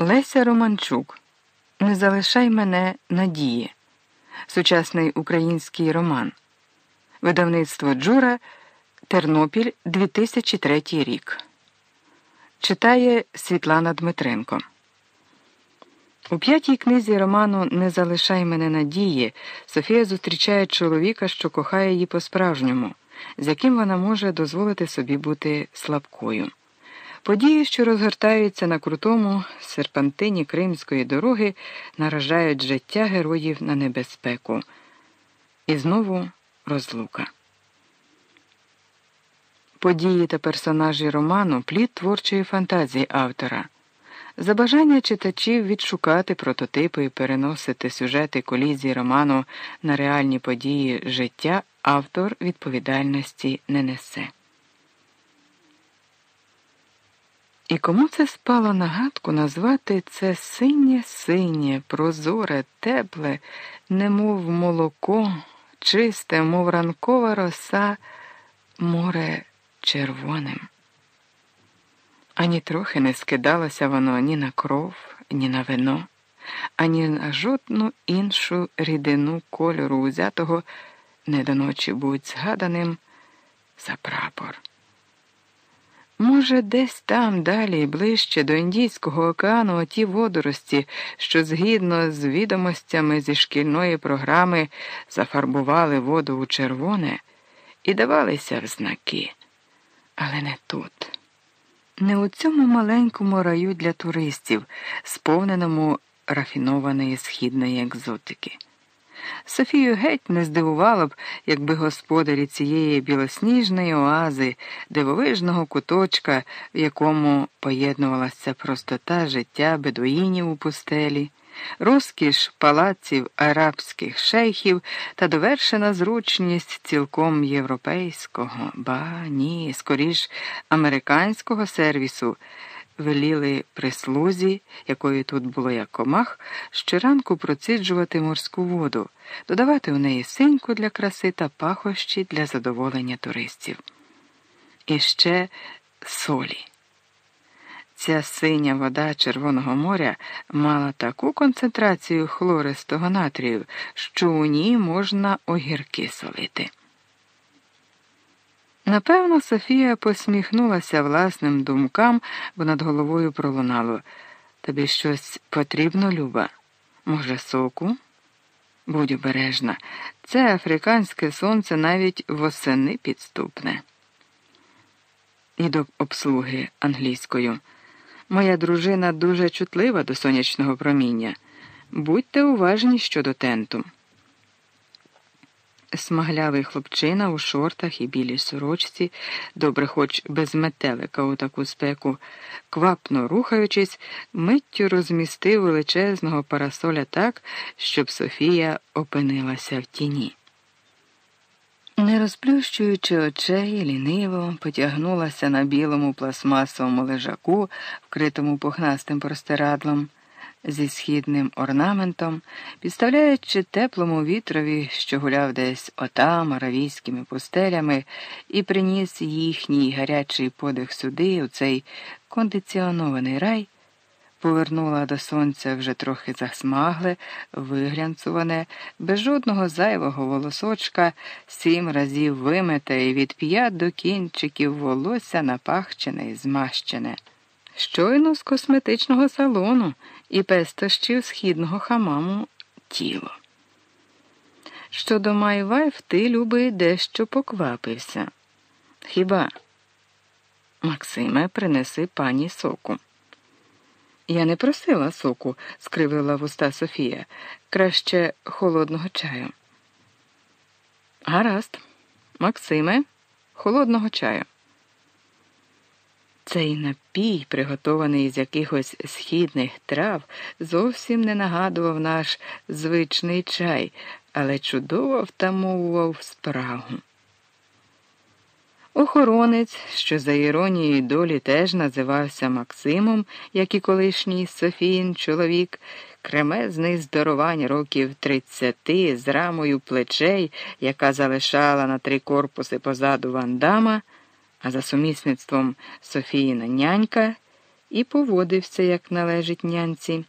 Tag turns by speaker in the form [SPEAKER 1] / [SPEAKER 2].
[SPEAKER 1] Леся Романчук. Не залишай мене надії. Сучасний український роман. Видавництво Джура. Тернопіль 2003 рік. Читає Світлана Дмитренко. У п'ятій книзі роману Не залишай мене надії Софія зустрічає чоловіка, що кохає її по-справжньому, з яким вона може дозволити собі бути слабкою. Події, що розгортаються на крутому серпантині Кримської дороги, наражають життя героїв на небезпеку. І знову розлука. Події та персонажі роману плід творчої фантазії автора. За бажання читачів відшукати прототипи і переносити сюжети колізії роману на реальні події життя автор відповідальності не несе. І кому це спало на гадку назвати це синє синє, прозоре, тепле, немов молоко, чисте, мов ранкова роса, море червоним. Ані трохи не скидалося воно ні на кров, ні на вино, ані на жодну іншу рідину кольору узятого не до ночі будь згаданим за прапор. Може, десь там далі, ближче до Індійського океану, оті водорості, що згідно з відомостями зі шкільної програми зафарбували воду у червоне і давалися в знаки. Але не тут, не у цьому маленькому раю для туристів, сповненому рафінованої східної екзотики. Софію геть не здивувало б, якби господарі цієї білосніжної оази, дивовижного куточка, в якому поєднувалася простота життя бедуїнів у пустелі розкіш палаців арабських шейхів та довершена зручність цілком європейського, ба ні, скоріш американського сервісу. Веліли прислузі, якої тут було як комах, щоранку проциджувати морську воду, додавати в неї синьку для краси та пахощі для задоволення туристів. І ще солі. Ця синя вода Червоного моря мала таку концентрацію хлористого натрію, що у ній можна огірки солити. Напевно, Софія посміхнулася власним думкам, бо над головою пролунало. Тобі щось потрібно, Люба? Може, соку? Будь обережна, це африканське сонце навіть восени підступне. І до обслуги англійською. Моя дружина дуже чутлива до сонячного проміння. Будьте уважні щодо тенту. Смаглявий хлопчина у шортах і білій сорочці, добре, хоч без метелика у таку спеку, квапно рухаючись, миттю розмістив величезного парасоля так, щоб Софія опинилася в тіні. Не розплющуючи очей, ліниво потягнулася на білому пластмасовому лежаку, вкритому пухнастим простирадлом, зі східним орнаментом, підставляючи теплому вітрові, що гуляв десь отам аравійськими пустелями, і приніс їхній гарячий подих сюди, у цей кондиціонований рай повернула до сонця вже трохи засмагле, виглянцуване, без жодного зайвого волосочка, сім разів вимите і від п'ят до кінчиків волосся напахчене і змащене. Щойно з косметичного салону і пестощів східного хамаму тіло. Щодо my wife, ти, любий, дещо поквапився. Хіба? Максиме, принеси пані соку. Я не просила соку, скривила вуста Софія, краще холодного чаю. Гаразд, Максиме, холодного чаю. Цей напій, приготований з якихось східних трав, зовсім не нагадував наш звичний чай, але чудово втамовував спрагу. Охоронець, що за іронією долі теж називався Максимом, як і колишній Софіїн чоловік, кремезний здоровань років тридцяти з рамою плечей, яка залишала на три корпуси позаду вандама, а за сумісництвом Софіїна нянька, і поводився, як належить нянці.